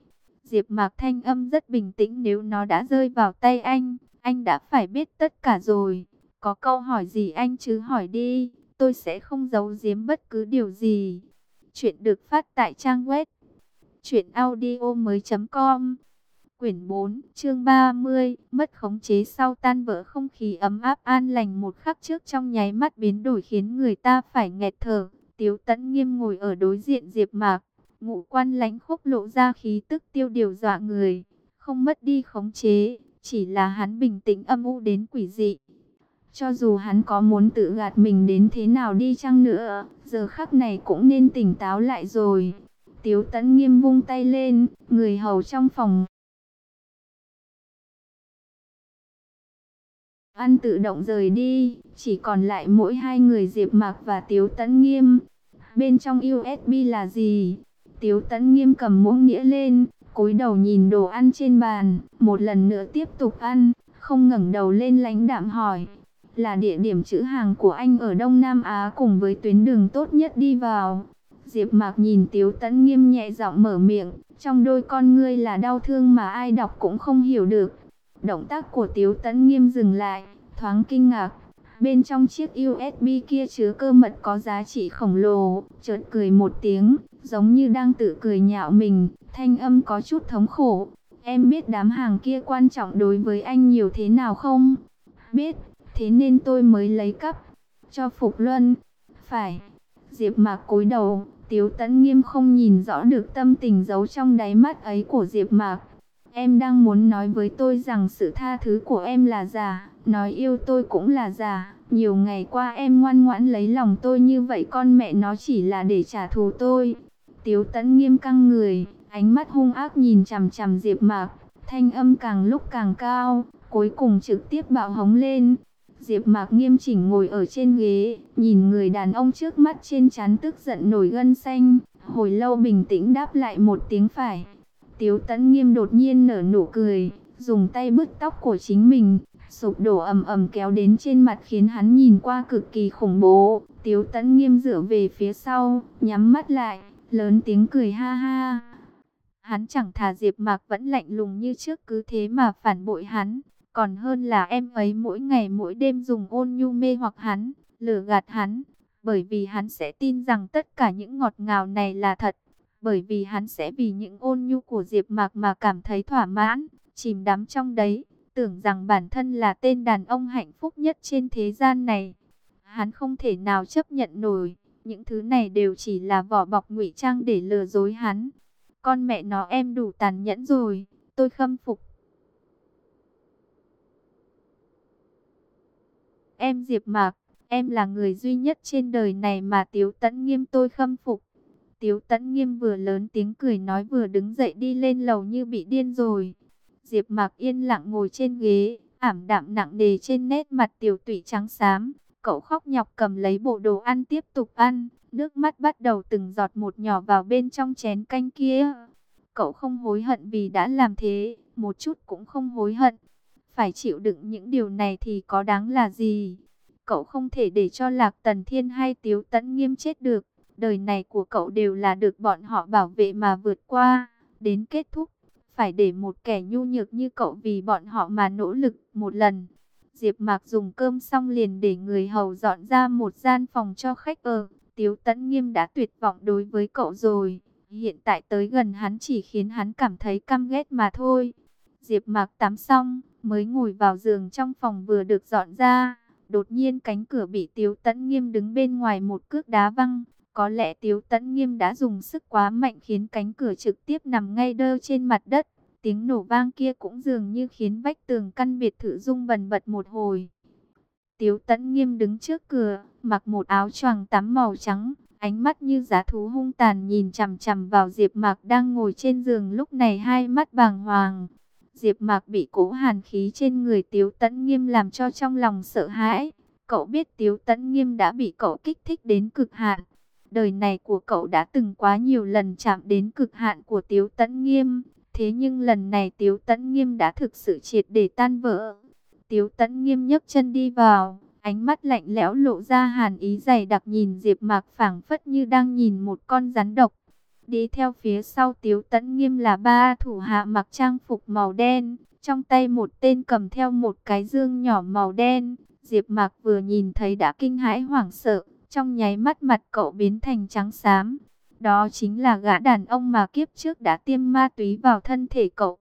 Diệp Mạc thanh âm rất bình tĩnh nếu nó đã rơi vào tay anh, anh đã phải biết tất cả rồi. Có câu hỏi gì anh chứ hỏi đi, tôi sẽ không giấu giếm bất cứ điều gì. Chuyện được phát tại trang web chuyệnaudio mới.com Quyển 4, chương 30, mất khống chế sau tan vỡ không khí ấm áp an lành một khắc trước trong nháy mắt biến đổi khiến người ta phải nghẹt thở. Tiếu tẫn nghiêm ngồi ở đối diện Diệp Mạc, ngũ quan lãnh khốc lộ ra khí tức tiêu điều dọa người, không mất đi khống chế, chỉ là hắn bình tĩnh âm u đến quỷ dị. Cho dù hắn có muốn tự gạt mình đến thế nào đi chăng nữa, giờ khắc này cũng nên tỉnh táo lại rồi. Tiếu tẫn nghiêm vung tay lên, người hầu trong phòng. Ăn tự động rời đi, chỉ còn lại mỗi hai người Diệp Mạc và Tiếu tẫn nghiêm. Bên trong USB là gì? Tiếu tẫn nghiêm cầm muỗng nĩa lên, cúi đầu nhìn đồ ăn trên bàn, một lần nữa tiếp tục ăn, không ngẩng đầu lên lãnh đạm hỏi. Là địa điểm chữ hàng của anh ở Đông Nam Á cùng với tuyến đường tốt nhất đi vào. Diệp Mạc nhìn Tiếu Tấn Nghiêm nhẹ giọng mở miệng, trong đôi con ngươi là đau thương mà ai đọc cũng không hiểu được. Động tác của Tiếu Tấn Nghiêm dừng lại, thoáng kinh ngạc. Bên trong chiếc USB kia chứa cơ mật có giá trị khổng lồ, chợt cười một tiếng, giống như đang tự cười nhạo mình, thanh âm có chút thống khổ. Em biết đám hàng kia quan trọng đối với anh nhiều thế nào không? Biết, thế nên tôi mới lấy cắp cho Phục Luân. Phải. Diệp Mạc cúi đầu, Tiếu Tấn Nghiêm không nhìn rõ được tâm tình giấu trong đáy mắt ấy của Diệp Mạc. Em đang muốn nói với tôi rằng sự tha thứ của em là giả, nói yêu tôi cũng là giả. Nhiều ngày qua em ngoan ngoãn lấy lòng tôi như vậy con mẹ nó chỉ là để trả thù tôi. Tiếu Tấn Nghiêm căng người, ánh mắt hung ác nhìn chằm chằm Diệp Mạc, thanh âm càng lúc càng cao, cuối cùng trực tiếp bạo hống lên. Diệp Mạc nghiêm chỉnh ngồi ở trên ghế, nhìn người đàn ông trước mắt trên trán tức giận nổi gân xanh, hồi lâu bình tĩnh đáp lại một tiếng phải. Tiếu Tấn Nghiêm đột nhiên nở nụ cười, dùng tay bứt tóc của chính mình, sụp đổ ầm ầm kéo đến trên mặt khiến hắn nhìn qua cực kỳ khủng bố. Tiếu Tấn Nghiêm dựa về phía sau, nhắm mắt lại, lớn tiếng cười ha ha. Hắn chẳng thà Diệp Mạc vẫn lạnh lùng như trước cứ thế mà phản bội hắn, còn hơn là em ấy mỗi ngày mỗi đêm dùng ôn nhu mê hoặc hắn, lừa gạt hắn, bởi vì hắn sẽ tin rằng tất cả những ngọt ngào này là thật, bởi vì hắn sẽ vì những ôn nhu của Diệp Mạc mà cảm thấy thỏa mãn, chìm đắm trong đấy, tưởng rằng bản thân là tên đàn ông hạnh phúc nhất trên thế gian này. Hắn không thể nào chấp nhận nổi, những thứ này đều chỉ là vỏ bọc ngụy trang để lừa dối hắn. Con mẹ nó em đủ tàn nhẫn rồi, tôi khâm phục. Em Diệp Mạc, em là người duy nhất trên đời này mà Tiếu Tấn Nghiêm tôi khâm phục. Tiếu Tấn Nghiêm vừa lớn tiếng cười nói vừa đứng dậy đi lên lầu như bị điên rồi. Diệp Mạc yên lặng ngồi trên ghế, ảm đạm nặng nề trên nét mặt tiểu tụy trắng xám. Cậu khóc nhọc cầm lấy bộ đồ ăn tiếp tục ăn, nước mắt bắt đầu từng giọt một nhỏ vào bên trong chén canh kia. Cậu không hối hận vì đã làm thế, một chút cũng không hối hận. Phải chịu đựng những điều này thì có đáng là gì? Cậu không thể để cho Lạc Tần Thiên hay Tiếu Tấn Nghiêm chết được. Đời này của cậu đều là được bọn họ bảo vệ mà vượt qua. Đến kết thúc, phải để một kẻ nhu nhược như cậu vì bọn họ mà nỗ lực một lần. Diệp Mạc dùng cơm xong liền để người hầu dọn ra một gian phòng cho khách ở. Tiếu Tấn Nghiêm đã tuyệt vọng đối với cậu rồi. Hiện tại tới gần hắn chỉ khiến hắn cảm thấy căm ghét mà thôi. Diệp Mạc tắm xong, mới ngồi vào giường trong phòng vừa được dọn ra. Đột nhiên cánh cửa bị Tiếu Tấn Nghiêm đứng bên ngoài một cước đá văng. Có lẽ Tiếu Tấn Nghiêm đã dùng sức quá mạnh khiến cánh cửa trực tiếp nằm ngay đơ trên mặt đất. Tiếng nổ vang kia cũng dường như khiến vách tường căn biệt thự rung bần bật một hồi. Tiếu Tấn Nghiêm đứng trước cửa, mặc một áo choàng tắm màu trắng, ánh mắt như giá thú hung tàn nhìn chằm chằm vào Diệp Mạc đang ngồi trên giường lúc này hai mắt bàng hoàng. Diệp Mạc bị cố hàn khí trên người Tiếu Tấn Nghiêm làm cho trong lòng sợ hãi. Cậu biết Tiếu Tấn Nghiêm đã bị cậu kích thích đến cực hạn. Đời này của cậu đã từng quá nhiều lần chạm đến cực hạn của Tiếu Tấn Nghiêm. Thế nhưng lần này Tiếu Tấn Nghiêm đã thực sự triệt để tan vỡ. Tiếu Tấn Nghiêm nhấc chân đi vào, ánh mắt lạnh lẽo lộ ra hàn ý dày đặc nhìn Diệp Mạc phảng phất như đang nhìn một con rắn độc. Đi theo phía sau Tiếu Tấn Nghiêm là ba thủ hạ mặc trang phục màu đen, trong tay một tên cầm theo một cái dương nhỏ màu đen. Diệp Mạc vừa nhìn thấy đã kinh hãi hoảng sợ, trong nháy mắt mặt cậu biến thành trắng xám. Đó chính là gã đàn ông mà kiếp trước đã tiêm ma túy vào thân thể cậu.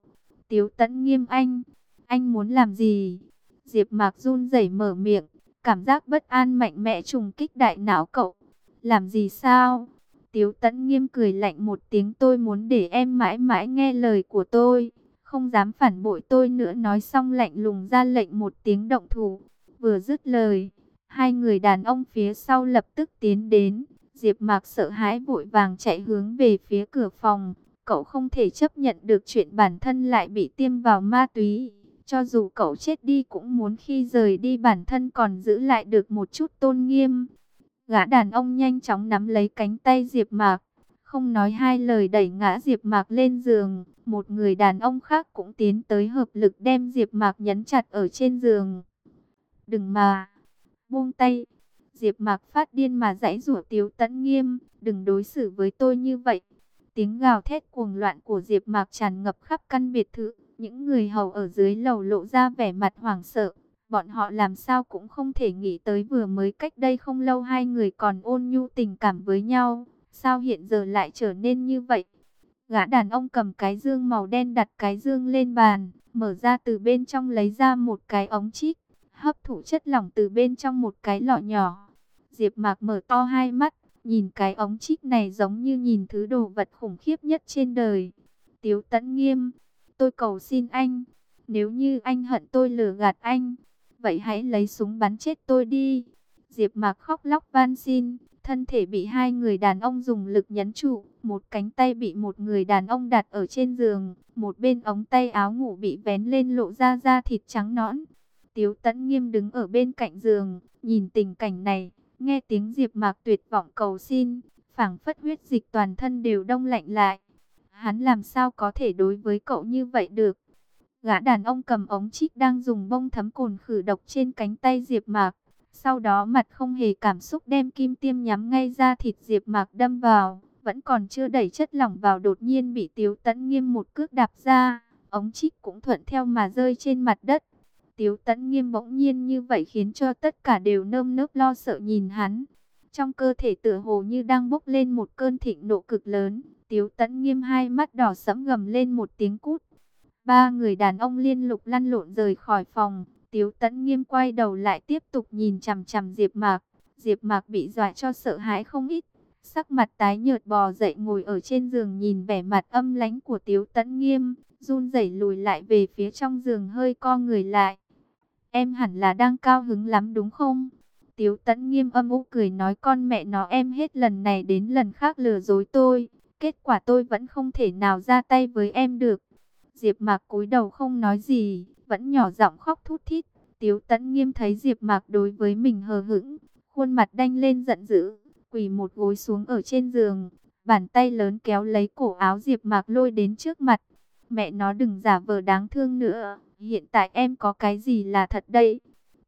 Tiếu Tấn nghiêm anh. Anh muốn làm gì? Diệp Mạc run rẩy mở miệng. Cảm giác bất an mạnh mẽ trùng kích đại não cậu. Làm gì sao? Tiếu tẫn nghiêm cười lạnh một tiếng tôi muốn để em mãi mãi nghe lời của tôi. Không dám phản bội tôi nữa nói xong lạnh lùng ra lệnh một tiếng động thủ. Vừa dứt lời, hai người đàn ông phía sau lập tức tiến đến. Diệp Mạc sợ hãi vội vàng chạy hướng về phía cửa phòng. Cậu không thể chấp nhận được chuyện bản thân lại bị tiêm vào ma túy. Cho dù cậu chết đi cũng muốn khi rời đi bản thân còn giữ lại được một chút tôn nghiêm. Gã đàn ông nhanh chóng nắm lấy cánh tay Diệp Mạc, không nói hai lời đẩy ngã Diệp Mạc lên giường. Một người đàn ông khác cũng tiến tới hợp lực đem Diệp Mạc nhấn chặt ở trên giường. "Đừng mà, buông tay." Diệp Mạc phát điên mà giãy giụa Tiếu Tấn Nghiêm, "Đừng đối xử với tôi như vậy." Tiếng gào thét cuồng loạn của Diệp Mạc tràn ngập khắp căn biệt thự, những người hầu ở dưới lầu lộ ra vẻ mặt hoảng sợ. Bọn họ làm sao cũng không thể nghĩ tới vừa mới cách đây không lâu hai người còn ôn nhu tình cảm với nhau. Sao hiện giờ lại trở nên như vậy? Gã đàn ông cầm cái dương màu đen đặt cái dương lên bàn, mở ra từ bên trong lấy ra một cái ống chích, hấp thụ chất lỏng từ bên trong một cái lọ nhỏ. Diệp Mạc mở to hai mắt, nhìn cái ống chích này giống như nhìn thứ đồ vật khủng khiếp nhất trên đời. Tiếu Tấn Nghiêm, tôi cầu xin anh, nếu như anh hận tôi lừa gạt anh, vậy hãy lấy súng bắn chết tôi đi. Diệp Mạc khóc lóc van xin, thân thể bị hai người đàn ông dùng lực nhấn trụ, một cánh tay bị một người đàn ông đặt ở trên giường, một bên ống tay áo ngủ bị vén lên lộ ra da thịt trắng nõn. Tiếu Tấn Nghiêm đứng ở bên cạnh giường, nhìn tình cảnh này, nghe tiếng Diệp Mạc tuyệt vọng cầu xin, phảng phất huyết dịch toàn thân đều đông lạnh lại. Hắn làm sao có thể đối với cậu như vậy được? Gã đàn ông cầm ống chích đang dùng bông thấm cồn khử độc trên cánh tay Diệp Mạc. Sau đó mặt không hề cảm xúc đem kim tiêm nhắm ngay ra thịt Diệp Mạc đâm vào. Vẫn còn chưa đẩy chất lỏng vào đột nhiên bị Tiếu Tấn Nghiêm một cước đạp ra. Ống chích cũng thuận theo mà rơi trên mặt đất. Tiếu Tấn Nghiêm bỗng nhiên như vậy khiến cho tất cả đều nơm nớp lo sợ nhìn hắn. Trong cơ thể tựa hồ như đang bốc lên một cơn thịnh nộ cực lớn. Tiếu Tấn Nghiêm hai mắt đỏ sẫm gầm lên một tiếng cút. Ba người đàn ông liên lục lăn lộn rời khỏi phòng. Tiếu tẫn nghiêm quay đầu lại tiếp tục nhìn chằm chằm Diệp Mạc. Diệp Mạc bị dọa cho sợ hãi không ít. Sắc mặt tái nhợt bò dậy ngồi ở trên giường nhìn vẻ mặt âm lãnh của Tiếu tẫn nghiêm. Run rẩy lùi lại về phía trong giường hơi co người lại. Em hẳn là đang cao hứng lắm đúng không? Tiếu tẫn nghiêm âm u cười nói, con mẹ nó, em hết lần này đến lần khác lừa dối tôi. Kết quả tôi vẫn không thể nào ra tay với em được. Diệp Mạc cúi đầu không nói gì, vẫn nhỏ giọng khóc thút thít. Tiếu Tấn Nghiêm thấy Diệp Mạc đối với mình hờ hững, khuôn mặt đanh lên giận dữ, quỳ một gối xuống ở trên giường, bàn tay lớn kéo lấy cổ áo Diệp Mạc lôi đến trước mặt. Mẹ nó đừng giả vờ đáng thương nữa, hiện tại em có cái gì là thật đây?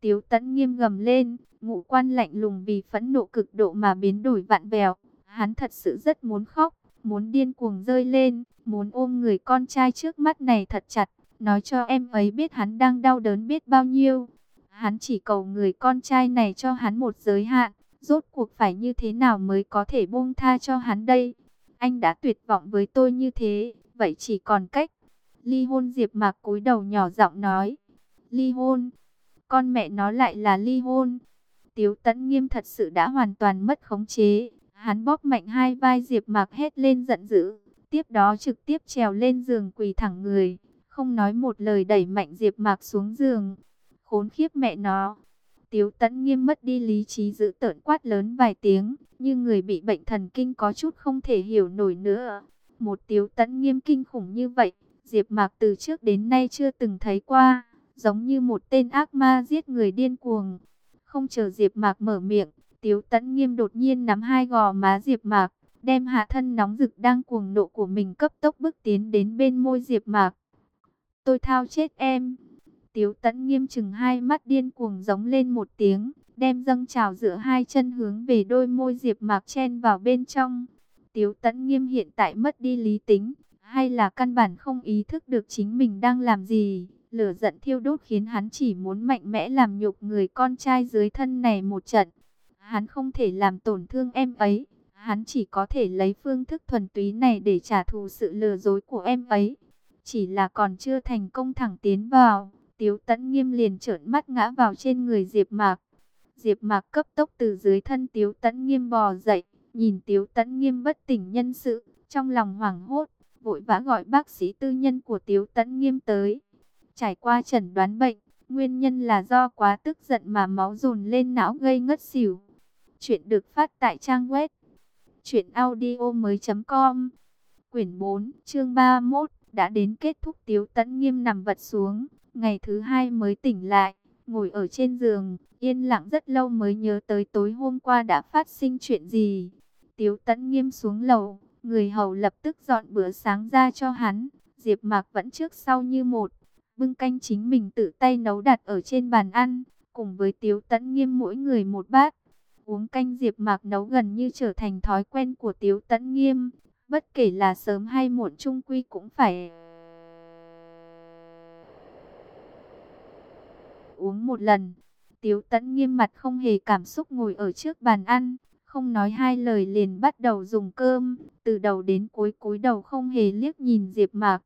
Tiếu Tấn Nghiêm gầm lên, ngũ quan lạnh lùng vì phẫn nộ cực độ mà biến đổi vặn vẹo, hắn thật sự rất muốn khóc muốn điên cuồng rơi lên, muốn ôm người con trai trước mắt này thật chặt, nói cho em ấy biết hắn đang đau đớn biết bao nhiêu. Hắn chỉ cầu người con trai này cho hắn một giới hạn, rốt cuộc phải như thế nào mới có thể buông tha cho hắn đây. Anh đã tuyệt vọng với tôi như thế, vậy chỉ còn cách. Ly hôn Diệp Mạc cúi đầu nhỏ giọng nói. Ly hôn? Con mẹ nó lại là ly hôn. Tiếu Tấn Nghiêm thật sự đã hoàn toàn mất khống chế. Hắn bóp mạnh hai vai Diệp Mạc hét lên giận dữ, tiếp đó trực tiếp trèo lên giường quỳ thẳng người, không nói một lời đẩy mạnh Diệp Mạc xuống giường. Khốn khiếp mẹ nó. Tiếu Tấn Nghiêm mất đi lý trí giữ tợn quát lớn vài tiếng, như người bị bệnh thần kinh có chút không thể hiểu nổi nữa. Một Tiếu Tấn Nghiêm kinh khủng như vậy, Diệp Mạc từ trước đến nay chưa từng thấy qua, giống như một tên ác ma giết người điên cuồng. Không chờ Diệp Mạc mở miệng, Tiếu Tấn Nghiêm đột nhiên nắm hai gò má Diệp Mạc, đem hạ thân nóng rực đang cuồng nộ của mình cấp tốc bước tiến đến bên môi Diệp Mạc. Tôi thao chết em. Tiếu Tấn Nghiêm chừng hai mắt điên cuồng giống lên một tiếng, đem dâng trào giữa hai chân hướng về đôi môi Diệp Mạc chen vào bên trong. Tiếu Tấn Nghiêm hiện tại mất đi lý tính, hay là căn bản không ý thức được chính mình đang làm gì. Lửa giận thiêu đốt khiến hắn chỉ muốn mạnh mẽ làm nhục người con trai dưới thân này một trận. Hắn không thể làm tổn thương em ấy. Hắn chỉ có thể lấy phương thức thuần túy này để trả thù sự lừa dối của em ấy. Chỉ là còn chưa thành công thẳng tiến vào, Tiếu Tấn Nghiêm liền trợn mắt ngã vào trên người Diệp Mạc. Diệp Mạc cấp tốc từ dưới thân Tiếu Tấn Nghiêm bò dậy, nhìn Tiếu Tấn Nghiêm bất tỉnh nhân sự, trong lòng hoảng hốt, vội vã gọi bác sĩ tư nhân của Tiếu Tấn Nghiêm tới. Trải qua chẩn đoán bệnh, nguyên nhân là do quá tức giận mà máu dồn lên não gây ngất xỉu. Chuyện được phát tại trang web truyệnaudiomoi.com. Quyển 4, chương 31 đã đến kết thúc Tiếu Tấn Nghiêm nằm vật xuống, ngày thứ hai mới tỉnh lại, ngồi ở trên giường, yên lặng rất lâu mới nhớ tới tối hôm qua đã phát sinh chuyện gì. Tiếu Tấn Nghiêm xuống lầu, người hầu lập tức dọn bữa sáng ra cho hắn, Diệp Mạc vẫn trước sau như một, bưng canh chính mình tự tay nấu đặt ở trên bàn ăn, cùng với Tiếu Tấn Nghiêm mỗi người một bát. Uống canh Diệp Mạc nấu gần như trở thành thói quen của Tiếu Tấn Nghiêm, bất kể là sớm hay muộn chung quy cũng phải uống một lần. Tiếu Tấn Nghiêm mặt không hề cảm xúc ngồi ở trước bàn ăn, không nói hai lời liền bắt đầu dùng cơm, từ đầu đến cuối cúi đầu không hề liếc nhìn Diệp Mạc.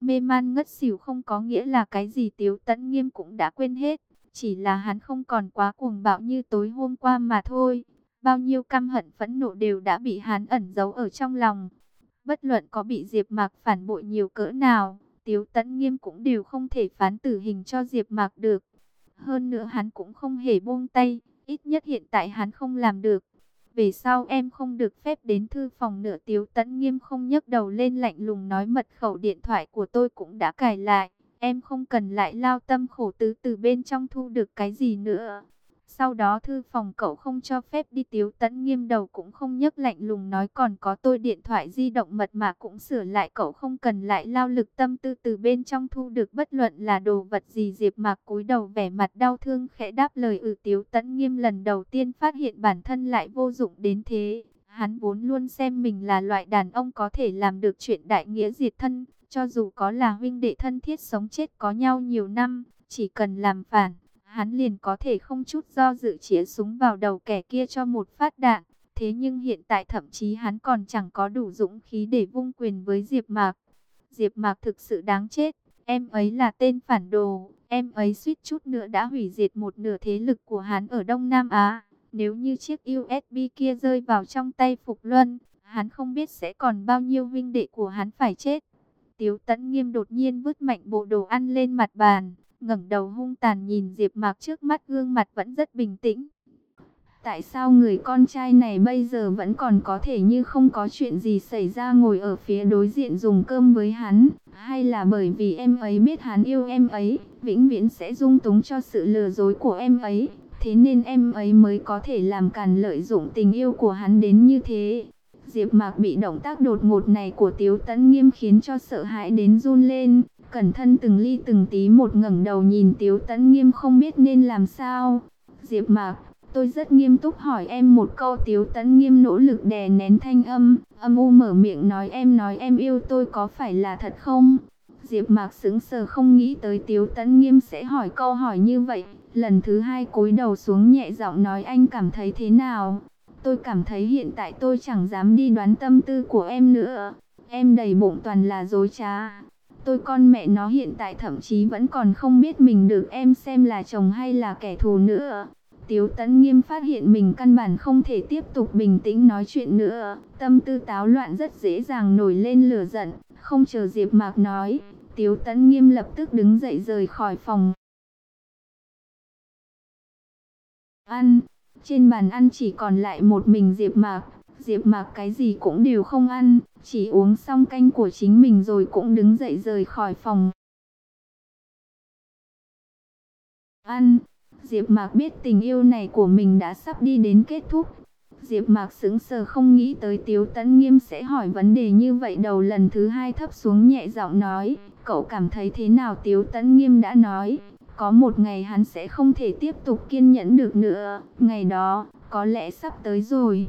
Mê man ngất xỉu không có nghĩa là cái gì Tiếu Tấn Nghiêm cũng đã quên hết, chỉ là hắn không còn quá cuồng bạo như tối hôm qua mà thôi. Bao nhiêu căm hận phẫn nộ đều đã bị hắn ẩn giấu ở trong lòng. Bất luận có bị Diệp Mạc phản bội nhiều cỡ nào, Tiếu Tấn Nghiêm cũng đều không thể phán tử hình cho Diệp Mạc được. Hơn nữa hắn cũng không hề buông tay, ít nhất hiện tại hắn không làm được. Về sau em không được phép đến thư phòng nữa Tiếu Tấn Nghiêm không nhấc đầu lên lạnh lùng nói mật khẩu điện thoại của tôi cũng đã cài lại. Em không cần lại lao tâm khổ tứ từ bên trong thu được cái gì nữa. Sau đó thư phòng cậu không cho phép đi Tiếu Tấn Nghiêm đầu cũng không nhấc lạnh lùng nói còn có tôi điện thoại di động mật mà cũng sửa lại cậu không cần lại lao lực tâm tư từ bên trong thu được bất luận là đồ vật gì Diệp Mạc cúi đầu vẻ mặt đau thương khẽ đáp lời ừ Tiếu Tấn Nghiêm lần đầu tiên phát hiện bản thân lại vô dụng đến thế. Hắn vốn luôn xem mình là loại đàn ông có thể làm được chuyện đại nghĩa diệt thân, cho dù có là huynh đệ thân thiết sống chết có nhau nhiều năm, chỉ cần làm phản hắn liền có thể không chút do dự chĩa súng vào đầu kẻ kia cho một phát đạn. Thế nhưng hiện tại thậm chí hắn còn chẳng có đủ dũng khí để vung quyền với Diệp Mạc. Diệp Mạc thực sự đáng chết, em ấy là tên phản đồ, em ấy suýt chút nữa đã hủy diệt một nửa thế lực của hắn ở Đông Nam Á. Nếu như chiếc USB kia rơi vào trong tay Phục Luân, hắn không biết sẽ còn bao nhiêu huynh đệ của hắn phải chết. Tiếu Tấn Nghiêm đột nhiên vứt mạnh bộ đồ ăn lên mặt bàn, ngẩng đầu hung tàn nhìn Diệp Mạc trước mắt gương mặt vẫn rất bình tĩnh. Tại sao người con trai này bây giờ vẫn còn có thể như không có chuyện gì xảy ra ngồi ở phía đối diện dùng cơm với hắn, hay là bởi vì em ấy biết hắn yêu em ấy, vĩnh viễn sẽ dung túng cho sự lừa dối của em ấy, thế nên em ấy mới có thể làm càn lợi dụng tình yêu của hắn đến như thế. Diệp Mạc bị động tác đột ngột này của Tiếu Tấn Nghiêm khiến cho sợ hãi đến run lên, cẩn thận từng ly từng tí một ngẩng đầu nhìn Tiếu Tấn Nghiêm không biết nên làm sao. Diệp Mạc, tôi rất nghiêm túc hỏi em một câu Tiếu Tấn Nghiêm nỗ lực đè nén thanh âm, âm u mở miệng nói em nói em yêu tôi có phải là thật không? Diệp Mạc sững sờ không nghĩ tới Tiếu Tấn Nghiêm sẽ hỏi câu hỏi như vậy, lần thứ hai cúi đầu xuống nhẹ giọng nói anh cảm thấy thế nào? Tôi cảm thấy hiện tại tôi chẳng dám đi đoán tâm tư của em nữa. Em đầy bụng toàn là dối trá. Tôi con mẹ nó hiện tại thậm chí vẫn còn không biết mình được em xem là chồng hay là kẻ thù nữa. Tiếu Tấn Nghiêm phát hiện mình căn bản không thể tiếp tục bình tĩnh nói chuyện nữa. Tâm tư táo loạn rất dễ dàng nổi lên lửa giận. Không chờ Diệp Mạc nói, Tiếu Tấn Nghiêm lập tức đứng dậy rời khỏi phòng. Ăn, trên bàn ăn chỉ còn lại một mình Diệp Mạc. Diệp Mạc cái gì cũng đều không ăn, chỉ uống xong canh của chính mình rồi cũng đứng dậy rời khỏi phòng. Ăn, Diệp Mạc biết tình yêu này của mình đã sắp đi đến kết thúc. Diệp Mạc sững sờ không nghĩ tới Tiếu Tấn Nghiêm sẽ hỏi vấn đề như vậy đầu lần thứ hai thấp xuống nhẹ giọng nói, cậu cảm thấy thế nào Tiếu Tấn Nghiêm đã nói, có một ngày hắn sẽ không thể tiếp tục kiên nhẫn được nữa, ngày đó có lẽ sắp tới rồi.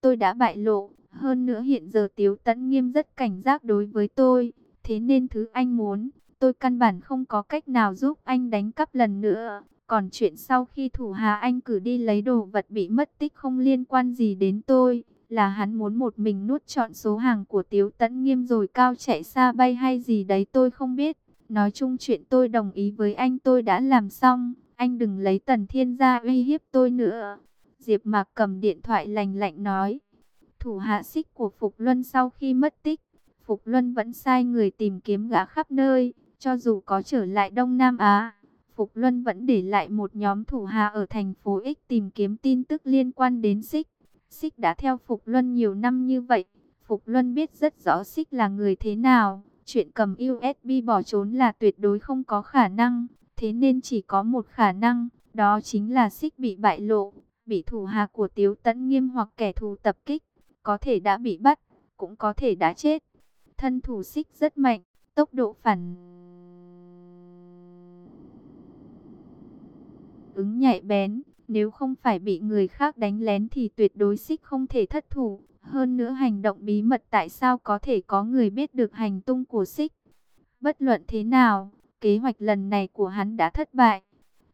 Tôi đã bại lộ, hơn nữa hiện giờ Tiếu Tấn Nghiêm rất cảnh giác đối với tôi, thế nên thứ anh muốn, tôi căn bản không có cách nào giúp anh đánh cắp lần nữa. Còn chuyện sau khi thủ hà anh cử đi lấy đồ vật bị mất tích không liên quan gì đến tôi, Là hắn muốn một mình nuốt trọn số hàng của Tiếu Tấn Nghiêm rồi cao chạy xa bay hay gì đấy tôi không biết. Nói chung chuyện tôi đồng ý với anh, tôi đã làm xong. Anh đừng lấy Tần Thiên ra uy hiếp tôi nữa. Diệp Mạc cầm điện thoại lạnh lạnh nói. Thủ hạ xích của Phục Luân sau khi mất tích. Phục Luân vẫn sai người tìm kiếm gã khắp nơi. Cho dù có trở lại Đông Nam Á. Phục Luân vẫn để lại một nhóm thủ hạ ở thành phố X tìm kiếm tin tức liên quan đến xích. Xích đã theo Phục Luân nhiều năm như vậy. Phục Luân biết rất rõ Xích là người thế nào. Chuyện cầm USB bỏ trốn là tuyệt đối không có khả năng. Thế nên chỉ có một khả năng, đó chính là Xích bị bại lộ, bị thủ hạ của Tiếu Tấn Nghiêm hoặc kẻ thù tập kích. Có thể đã bị bắt, cũng có thể đã chết. Thân thủ Xích rất mạnh, tốc độ phản ứng nhạy bén nếu không phải bị người khác đánh lén thì tuyệt đối xích không thể thất thủ. Hơn nữa hành động bí mật tại sao có thể có người biết được hành tung của xích. Bất luận thế nào, kế hoạch lần này của hắn đã thất bại.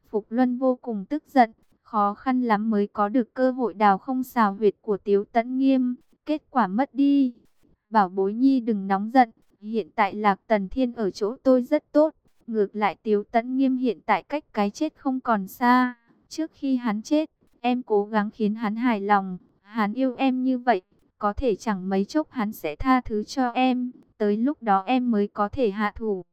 Phục Luân vô cùng tức giận, khó khăn lắm mới có được cơ hội đào không xào huyệt của Tiếu Tấn Nghiêm, kết quả mất đi. Bảo bối nhi đừng nóng giận, hiện tại Lạc Tần Thiên ở chỗ tôi rất tốt, ngược lại Tiếu Tấn Nghiêm hiện tại cách cái chết không còn xa. Trước khi hắn chết, em cố gắng khiến hắn hài lòng. Hắn yêu em như vậy, có thể chẳng mấy chốc hắn sẽ tha thứ cho em. Tới lúc đó em mới có thể hạ thủ.